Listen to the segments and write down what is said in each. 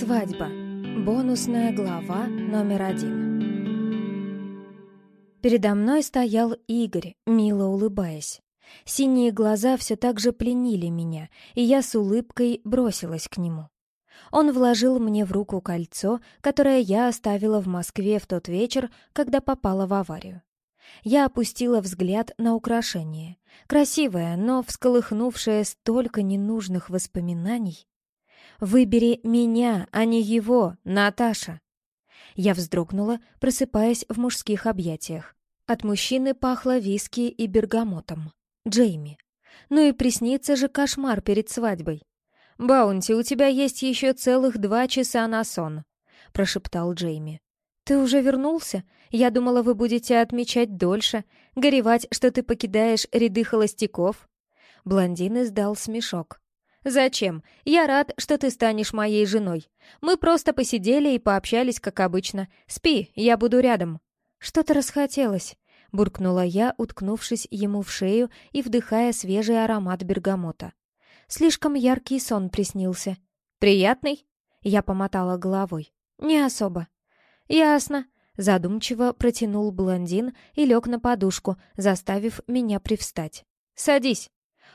Свадьба. Бонусная глава номер один. Передо мной стоял Игорь, мило улыбаясь. Синие глаза все так же пленили меня, и я с улыбкой бросилась к нему. Он вложил мне в руку кольцо, которое я оставила в Москве в тот вечер, когда попала в аварию. Я опустила взгляд на украшение. Красивое, но всколыхнувшее столько ненужных воспоминаний. «Выбери меня, а не его, Наташа!» Я вздрогнула, просыпаясь в мужских объятиях. От мужчины пахло виски и бергамотом. Джейми. Ну и приснится же кошмар перед свадьбой. «Баунти, у тебя есть еще целых два часа на сон», — прошептал Джейми. «Ты уже вернулся? Я думала, вы будете отмечать дольше, горевать, что ты покидаешь ряды холостяков». Блондин издал смешок. «Зачем? Я рад, что ты станешь моей женой. Мы просто посидели и пообщались, как обычно. Спи, я буду рядом». «Что-то расхотелось», — буркнула я, уткнувшись ему в шею и вдыхая свежий аромат бергамота. Слишком яркий сон приснился. «Приятный?» — я помотала головой. «Не особо». «Ясно», — задумчиво протянул блондин и лег на подушку, заставив меня привстать. «Садись».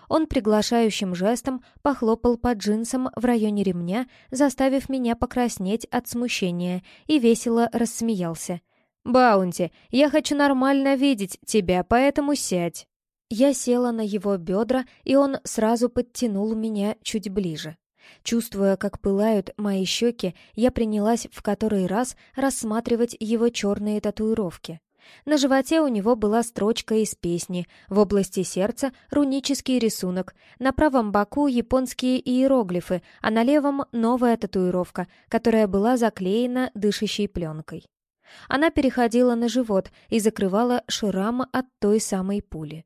Он приглашающим жестом похлопал по джинсам в районе ремня, заставив меня покраснеть от смущения, и весело рассмеялся. «Баунти, я хочу нормально видеть тебя, поэтому сядь». Я села на его бедра, и он сразу подтянул меня чуть ближе. Чувствуя, как пылают мои щеки, я принялась в который раз рассматривать его черные татуировки. На животе у него была строчка из песни, в области сердца — рунический рисунок, на правом боку — японские иероглифы, а на левом — новая татуировка, которая была заклеена дышащей пленкой. Она переходила на живот и закрывала шрам от той самой пули.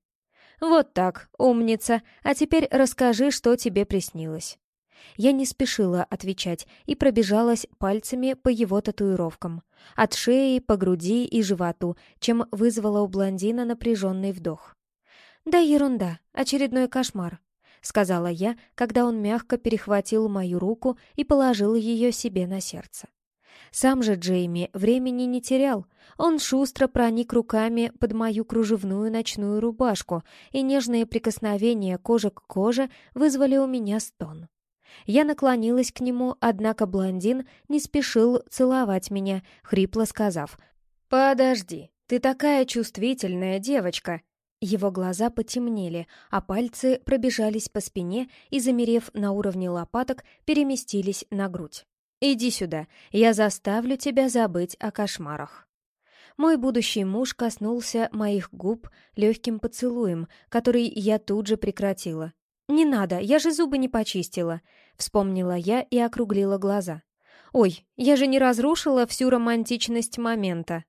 «Вот так, умница, а теперь расскажи, что тебе приснилось». Я не спешила отвечать и пробежалась пальцами по его татуировкам. От шеи, по груди и животу, чем вызвала у блондина напряженный вдох. «Да ерунда, очередной кошмар», — сказала я, когда он мягко перехватил мою руку и положил ее себе на сердце. Сам же Джейми времени не терял. Он шустро проник руками под мою кружевную ночную рубашку, и нежные прикосновения кожи к коже вызвали у меня стон. Я наклонилась к нему, однако блондин не спешил целовать меня, хрипло сказав «Подожди, ты такая чувствительная девочка!» Его глаза потемнели, а пальцы пробежались по спине и, замерев на уровне лопаток, переместились на грудь. «Иди сюда, я заставлю тебя забыть о кошмарах». Мой будущий муж коснулся моих губ легким поцелуем, который я тут же прекратила. «Не надо, я же зубы не почистила», — вспомнила я и округлила глаза. «Ой, я же не разрушила всю романтичность момента».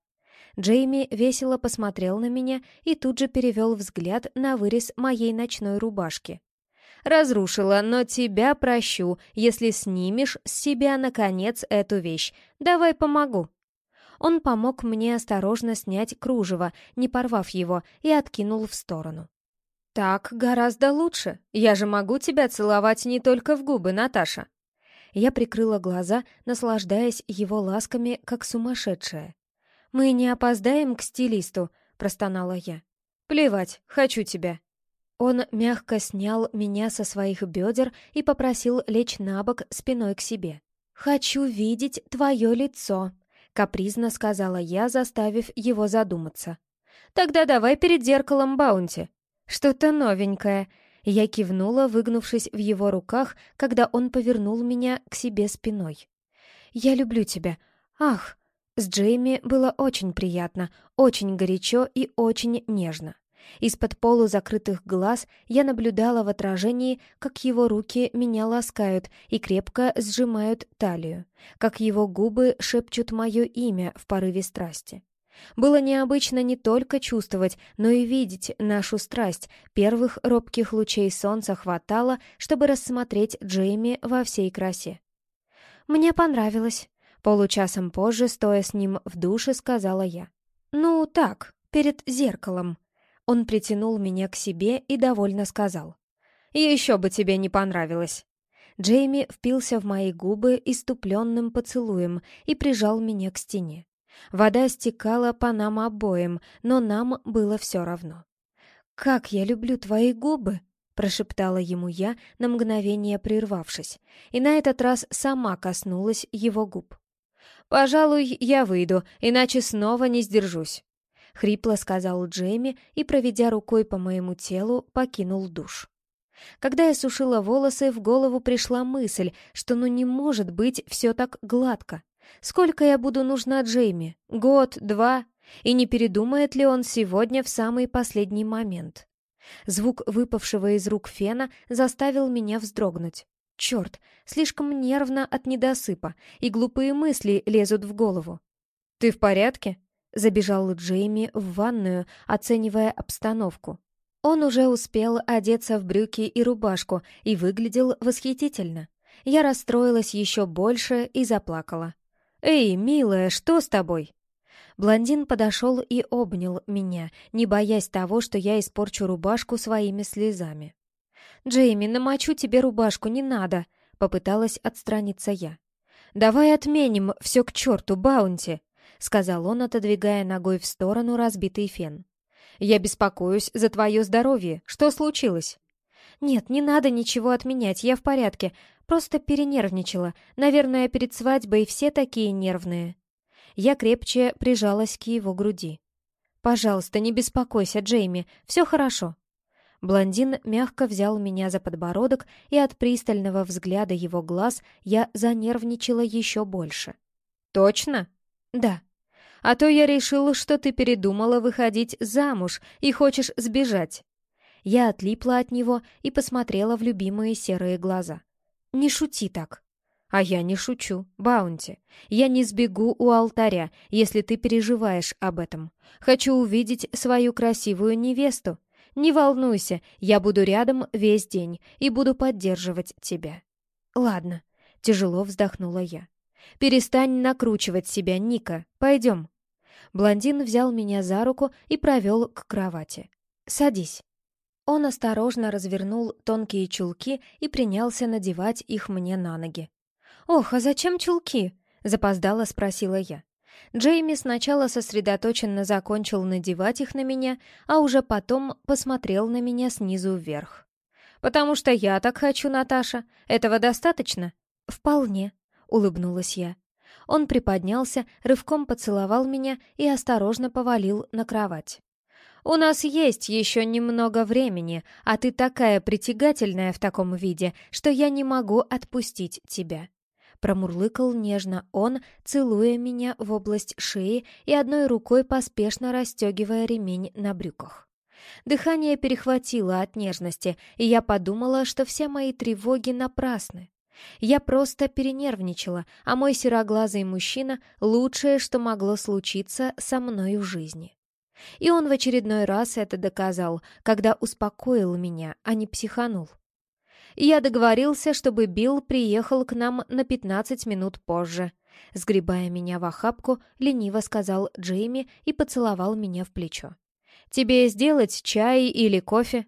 Джейми весело посмотрел на меня и тут же перевел взгляд на вырез моей ночной рубашки. «Разрушила, но тебя прощу, если снимешь с себя, наконец, эту вещь. Давай помогу». Он помог мне осторожно снять кружево, не порвав его, и откинул в сторону. «Так гораздо лучше. Я же могу тебя целовать не только в губы, Наташа». Я прикрыла глаза, наслаждаясь его ласками, как сумасшедшая. «Мы не опоздаем к стилисту», — простонала я. «Плевать, хочу тебя». Он мягко снял меня со своих бедер и попросил лечь на бок спиной к себе. «Хочу видеть твое лицо», — капризно сказала я, заставив его задуматься. «Тогда давай перед зеркалом Баунти», «Что-то новенькое». Я кивнула, выгнувшись в его руках, когда он повернул меня к себе спиной. «Я люблю тебя. Ах!» С Джейми было очень приятно, очень горячо и очень нежно. Из-под полузакрытых глаз я наблюдала в отражении, как его руки меня ласкают и крепко сжимают талию, как его губы шепчут мое имя в порыве страсти. Было необычно не только чувствовать, но и видеть нашу страсть. Первых робких лучей солнца хватало, чтобы рассмотреть Джейми во всей красе. «Мне понравилось», — получасом позже, стоя с ним в душе, сказала я. «Ну, так, перед зеркалом». Он притянул меня к себе и довольно сказал. «Еще бы тебе не понравилось». Джейми впился в мои губы иступленным поцелуем и прижал меня к стене. Вода стекала по нам обоим, но нам было все равно. «Как я люблю твои губы!» — прошептала ему я, на мгновение прервавшись, и на этот раз сама коснулась его губ. «Пожалуй, я выйду, иначе снова не сдержусь», — хрипло сказал Джейми и, проведя рукой по моему телу, покинул душ. Когда я сушила волосы, в голову пришла мысль, что ну не может быть все так гладко. Сколько я буду нужна Джейми? Год, два? И не передумает ли он сегодня в самый последний момент? Звук выпавшего из рук фена заставил меня вздрогнуть. Черт, слишком нервно от недосыпа, и глупые мысли лезут в голову. «Ты в порядке?» — забежал Джейми в ванную, оценивая обстановку. Он уже успел одеться в брюки и рубашку и выглядел восхитительно. Я расстроилась еще больше и заплакала. «Эй, милая, что с тобой?» Блондин подошел и обнял меня, не боясь того, что я испорчу рубашку своими слезами. «Джейми, намочу тебе рубашку, не надо!» — попыталась отстраниться я. «Давай отменим все к черту, Баунти!» — сказал он, отодвигая ногой в сторону разбитый фен. «Я беспокоюсь за твое здоровье. Что случилось?» «Нет, не надо ничего отменять, я в порядке. Просто перенервничала. Наверное, перед свадьбой все такие нервные». Я крепче прижалась к его груди. «Пожалуйста, не беспокойся, Джейми, все хорошо». Блондин мягко взял меня за подбородок, и от пристального взгляда его глаз я занервничала еще больше. «Точно?» «Да». «А то я решила, что ты передумала выходить замуж и хочешь сбежать». Я отлипла от него и посмотрела в любимые серые глаза. «Не шути так». «А я не шучу, Баунти. Я не сбегу у алтаря, если ты переживаешь об этом. Хочу увидеть свою красивую невесту. Не волнуйся, я буду рядом весь день и буду поддерживать тебя». «Ладно», — тяжело вздохнула я. «Перестань накручивать себя, Ника. Пойдем». Блондин взял меня за руку и провел к кровати. «Садись». Он осторожно развернул тонкие чулки и принялся надевать их мне на ноги. «Ох, а зачем чулки?» — запоздала спросила я. Джейми сначала сосредоточенно закончил надевать их на меня, а уже потом посмотрел на меня снизу вверх. «Потому что я так хочу, Наташа. Этого достаточно?» «Вполне», — улыбнулась я. Он приподнялся, рывком поцеловал меня и осторожно повалил на кровать. «У нас есть еще немного времени, а ты такая притягательная в таком виде, что я не могу отпустить тебя. Промурлыкал нежно он, целуя меня в область шеи и одной рукой поспешно расстегивая ремень на брюках. Дыхание перехватило от нежности, и я подумала, что все мои тревоги напрасны. Я просто перенервничала, а мой сероглазый мужчина — лучшее, что могло случиться со мной в жизни. И он в очередной раз это доказал, когда успокоил меня, а не психанул. Я договорился, чтобы Билл приехал к нам на 15 минут позже. Сгребая меня в охапку, лениво сказал Джейми и поцеловал меня в плечо. «Тебе сделать чай или кофе?»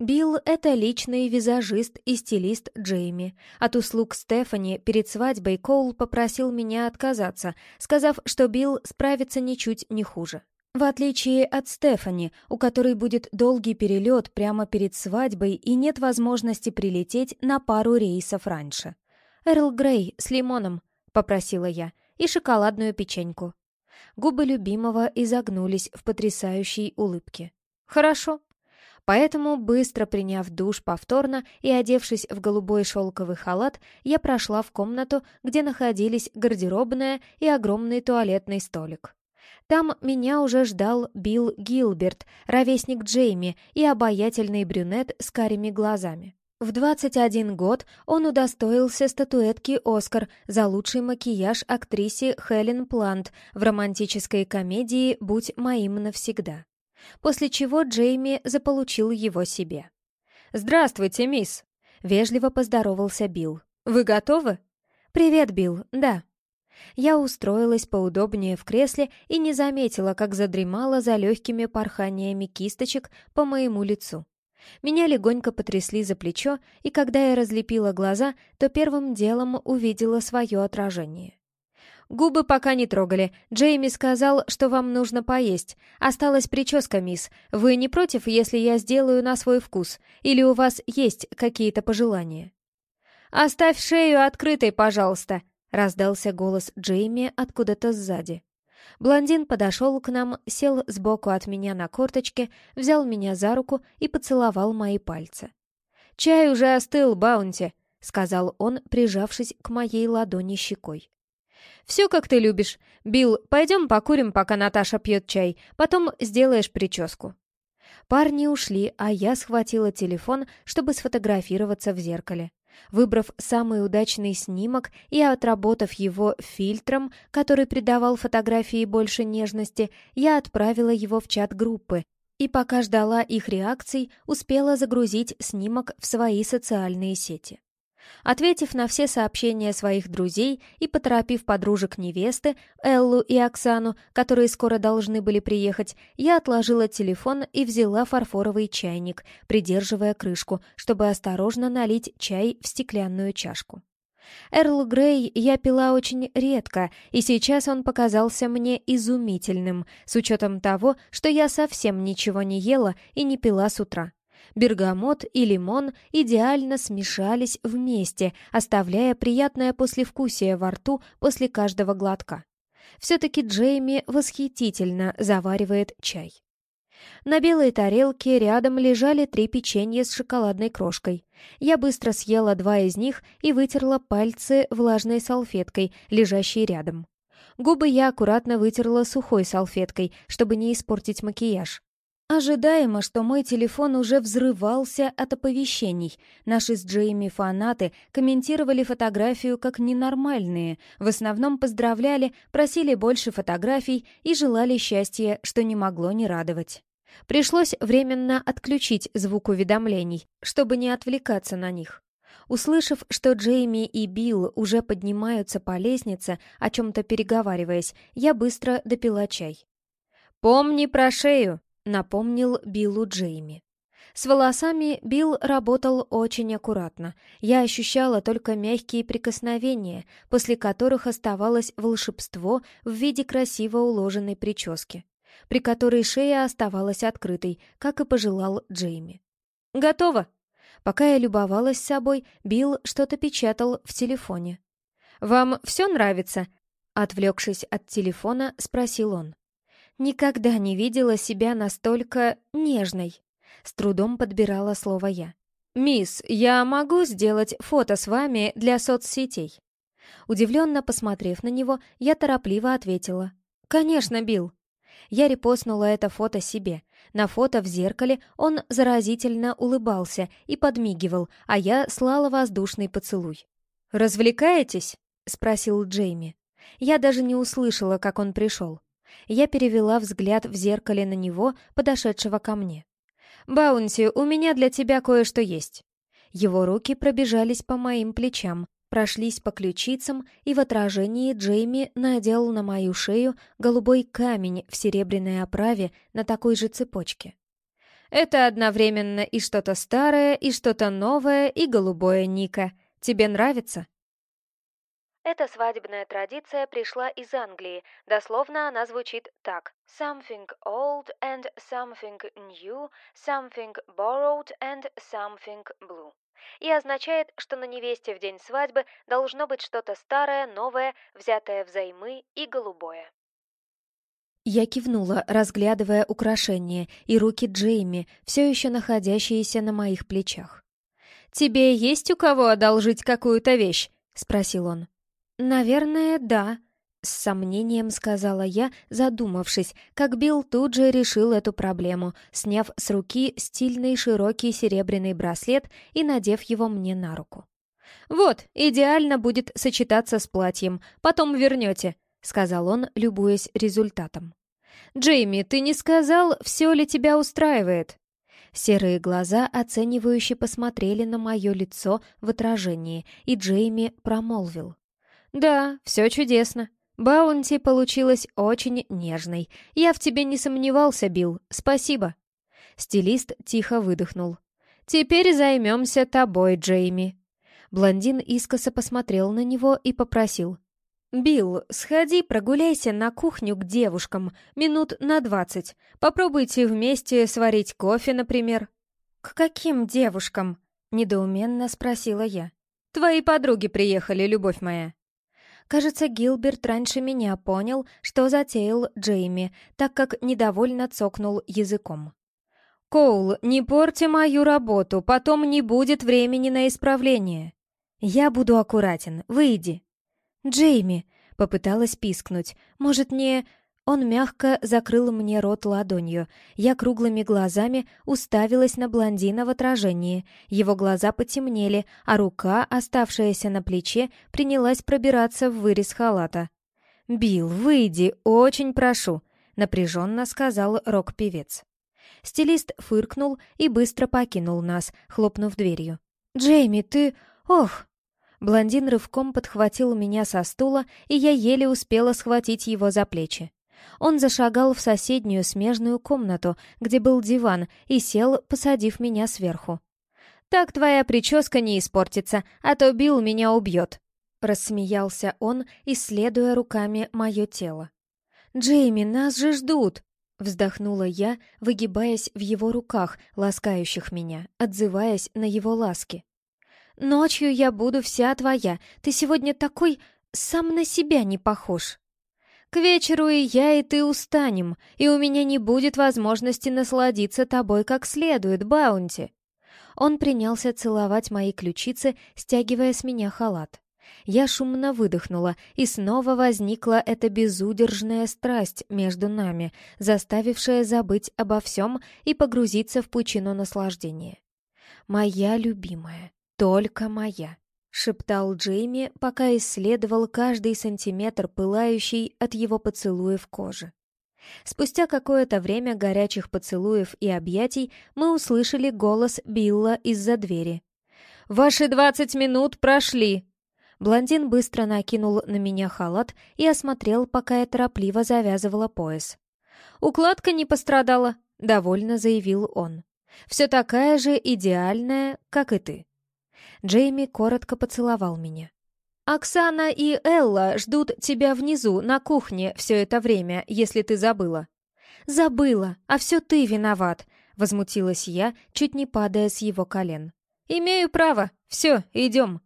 Билл — это личный визажист и стилист Джейми. От услуг Стефани перед свадьбой Коул попросил меня отказаться, сказав, что Билл справится ничуть не хуже. В отличие от Стефани, у которой будет долгий перелет прямо перед свадьбой и нет возможности прилететь на пару рейсов раньше. «Эрл Грей с лимоном», — попросила я, — «и шоколадную печеньку». Губы любимого изогнулись в потрясающей улыбке. «Хорошо». Поэтому, быстро приняв душ повторно и одевшись в голубой шелковый халат, я прошла в комнату, где находились гардеробная и огромный туалетный столик. Там меня уже ждал Билл Гилберт, ровесник Джейми и обаятельный брюнет с карими глазами. В 21 год он удостоился статуэтки «Оскар» за лучший макияж актрисе Хелен Плант в романтической комедии «Будь моим навсегда», после чего Джейми заполучил его себе. «Здравствуйте, мисс!» — вежливо поздоровался Билл. «Вы готовы?» «Привет, Билл, да», я устроилась поудобнее в кресле и не заметила, как задремала за легкими порханиями кисточек по моему лицу. Меня легонько потрясли за плечо, и когда я разлепила глаза, то первым делом увидела свое отражение. «Губы пока не трогали. Джейми сказал, что вам нужно поесть. Осталась прическа, мисс. Вы не против, если я сделаю на свой вкус? Или у вас есть какие-то пожелания?» «Оставь шею открытой, пожалуйста», — раздался голос Джейми откуда-то сзади. Блондин подошел к нам, сел сбоку от меня на корточке, взял меня за руку и поцеловал мои пальцы. «Чай уже остыл, Баунти», — сказал он, прижавшись к моей ладони щекой. «Все, как ты любишь. Билл, пойдем покурим, пока Наташа пьет чай, потом сделаешь прическу». Парни ушли, а я схватила телефон, чтобы сфотографироваться в зеркале. Выбрав самый удачный снимок и отработав его фильтром, который придавал фотографии больше нежности, я отправила его в чат группы и пока ждала их реакций, успела загрузить снимок в свои социальные сети. Ответив на все сообщения своих друзей и поторопив подружек невесты, Эллу и Оксану, которые скоро должны были приехать, я отложила телефон и взяла фарфоровый чайник, придерживая крышку, чтобы осторожно налить чай в стеклянную чашку. Эрл Грей я пила очень редко, и сейчас он показался мне изумительным, с учетом того, что я совсем ничего не ела и не пила с утра. Бергамот и лимон идеально смешались вместе, оставляя приятное послевкусие во рту после каждого глотка. Все-таки Джейми восхитительно заваривает чай. На белой тарелке рядом лежали три печенья с шоколадной крошкой. Я быстро съела два из них и вытерла пальцы влажной салфеткой, лежащей рядом. Губы я аккуратно вытерла сухой салфеткой, чтобы не испортить макияж. Ожидаемо, что мой телефон уже взрывался от оповещений. Наши с Джейми фанаты комментировали фотографию как ненормальные, в основном поздравляли, просили больше фотографий и желали счастья, что не могло не радовать. Пришлось временно отключить звук уведомлений, чтобы не отвлекаться на них. Услышав, что Джейми и Билл уже поднимаются по лестнице, о чем-то переговариваясь, я быстро допила чай. «Помни про шею!» Напомнил Биллу Джейми. С волосами Билл работал очень аккуратно. Я ощущала только мягкие прикосновения, после которых оставалось волшебство в виде красиво уложенной прически, при которой шея оставалась открытой, как и пожелал Джейми. «Готово!» Пока я любовалась собой, Билл что-то печатал в телефоне. «Вам все нравится?» Отвлекшись от телефона, спросил он. Никогда не видела себя настолько нежной. С трудом подбирала слово я. «Мисс, я могу сделать фото с вами для соцсетей?» Удивленно посмотрев на него, я торопливо ответила. «Конечно, Билл». Я репостнула это фото себе. На фото в зеркале он заразительно улыбался и подмигивал, а я слала воздушный поцелуй. «Развлекаетесь?» — спросил Джейми. Я даже не услышала, как он пришел. Я перевела взгляд в зеркале на него, подошедшего ко мне. «Баунти, у меня для тебя кое-что есть». Его руки пробежались по моим плечам, прошлись по ключицам, и в отражении Джейми надел на мою шею голубой камень в серебряной оправе на такой же цепочке. «Это одновременно и что-то старое, и что-то новое, и голубое, Ника. Тебе нравится?» Эта свадебная традиция пришла из Англии. Дословно она звучит так. Something old and something new, something borrowed and something blue. И означает, что на невесте в день свадьбы должно быть что-то старое, новое, взятое взаймы и голубое. Я кивнула, разглядывая украшения и руки Джейми, все еще находящиеся на моих плечах. «Тебе есть у кого одолжить какую-то вещь?» — спросил он. «Наверное, да», — с сомнением сказала я, задумавшись, как Билл тут же решил эту проблему, сняв с руки стильный широкий серебряный браслет и надев его мне на руку. «Вот, идеально будет сочетаться с платьем, потом вернете», — сказал он, любуясь результатом. «Джейми, ты не сказал, все ли тебя устраивает?» Серые глаза оценивающе посмотрели на мое лицо в отражении, и Джейми промолвил. «Да, все чудесно. Баунти получилась очень нежной. Я в тебе не сомневался, Билл. Спасибо». Стилист тихо выдохнул. Теперь займемся тобой, Джейми». Блондин искоса посмотрел на него и попросил. «Билл, сходи прогуляйся на кухню к девушкам минут на двадцать. Попробуйте вместе сварить кофе, например». «К каким девушкам?» — недоуменно спросила я. «Твои подруги приехали, любовь моя». Кажется, Гилберт раньше меня понял, что затеял Джейми, так как недовольно цокнул языком. «Коул, не порти мою работу, потом не будет времени на исправление». «Я буду аккуратен, выйди». «Джейми», — попыталась пискнуть, «может, не...» Он мягко закрыл мне рот ладонью. Я круглыми глазами уставилась на блондина в отражении. Его глаза потемнели, а рука, оставшаяся на плече, принялась пробираться в вырез халата. «Билл, выйди, очень прошу», — напряженно сказал рок-певец. Стилист фыркнул и быстро покинул нас, хлопнув дверью. «Джейми, ты... Ох!» Блондин рывком подхватил меня со стула, и я еле успела схватить его за плечи. Он зашагал в соседнюю смежную комнату, где был диван, и сел, посадив меня сверху. «Так твоя прическа не испортится, а то Билл меня убьет», — рассмеялся он, исследуя руками мое тело. «Джейми, нас же ждут!» — вздохнула я, выгибаясь в его руках, ласкающих меня, отзываясь на его ласки. «Ночью я буду вся твоя, ты сегодня такой сам на себя не похож». К вечеру и я, и ты устанем, и у меня не будет возможности насладиться тобой как следует, Баунти». Он принялся целовать мои ключицы, стягивая с меня халат. Я шумно выдохнула, и снова возникла эта безудержная страсть между нами, заставившая забыть обо всем и погрузиться в пучину наслаждения. Моя любимая, только моя шептал Джейми, пока исследовал каждый сантиметр пылающий от его поцелуев кожи. Спустя какое-то время горячих поцелуев и объятий мы услышали голос Билла из-за двери. «Ваши двадцать минут прошли!» Блондин быстро накинул на меня халат и осмотрел, пока я торопливо завязывала пояс. «Укладка не пострадала», — довольно заявил он. «Все такая же идеальная, как и ты». Джейми коротко поцеловал меня. «Оксана и Элла ждут тебя внизу, на кухне, все это время, если ты забыла». «Забыла, а все ты виноват», — возмутилась я, чуть не падая с его колен. «Имею право. Все, идем».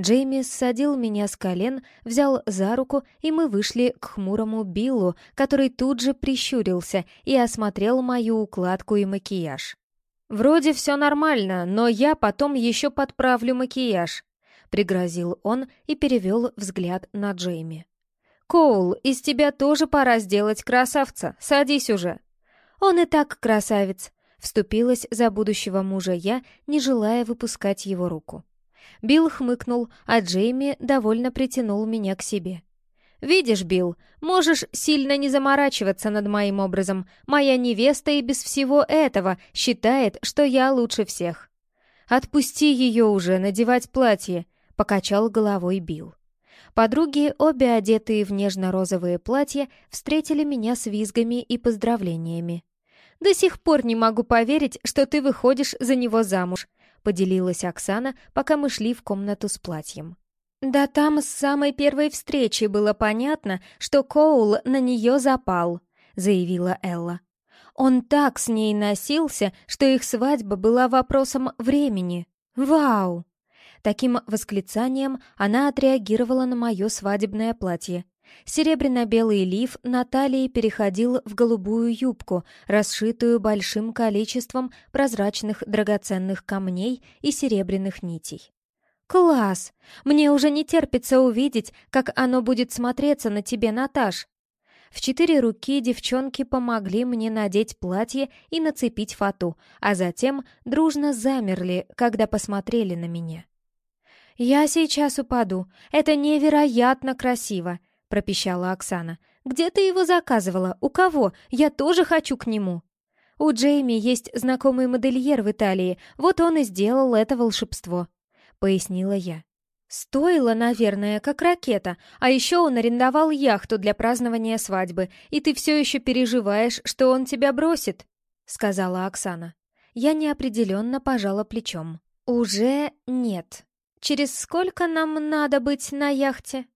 Джейми ссадил меня с колен, взял за руку, и мы вышли к хмурому Биллу, который тут же прищурился и осмотрел мою укладку и макияж. «Вроде все нормально, но я потом еще подправлю макияж», — пригрозил он и перевел взгляд на Джейми. «Коул, из тебя тоже пора сделать красавца, садись уже». «Он и так красавец», — вступилась за будущего мужа я, не желая выпускать его руку. Билл хмыкнул, а Джейми довольно притянул меня к себе. «Видишь, Билл, можешь сильно не заморачиваться над моим образом. Моя невеста и без всего этого считает, что я лучше всех». «Отпусти ее уже, надевать платье», — покачал головой Билл. Подруги, обе одетые в нежно-розовые платья, встретили меня с визгами и поздравлениями. «До сих пор не могу поверить, что ты выходишь за него замуж», — поделилась Оксана, пока мы шли в комнату с платьем. Да там с самой первой встречи было понятно, что Коул на нее запал, заявила Элла. Он так с ней носился, что их свадьба была вопросом времени. Вау! Таким восклицанием она отреагировала на мое свадебное платье. Серебряно-белый лиф на талии переходил в голубую юбку, расшитую большим количеством прозрачных драгоценных камней и серебряных нитей. «Класс! Мне уже не терпится увидеть, как оно будет смотреться на тебе, Наташ!» В четыре руки девчонки помогли мне надеть платье и нацепить фату, а затем дружно замерли, когда посмотрели на меня. «Я сейчас упаду. Это невероятно красиво!» — пропищала Оксана. «Где ты его заказывала? У кого? Я тоже хочу к нему!» «У Джейми есть знакомый модельер в Италии, вот он и сделал это волшебство», пояснила я. «Стоило, наверное, как ракета, а еще он арендовал яхту для празднования свадьбы, и ты все еще переживаешь, что он тебя бросит», — сказала Оксана. Я неопределенно пожала плечом. «Уже нет. Через сколько нам надо быть на яхте?»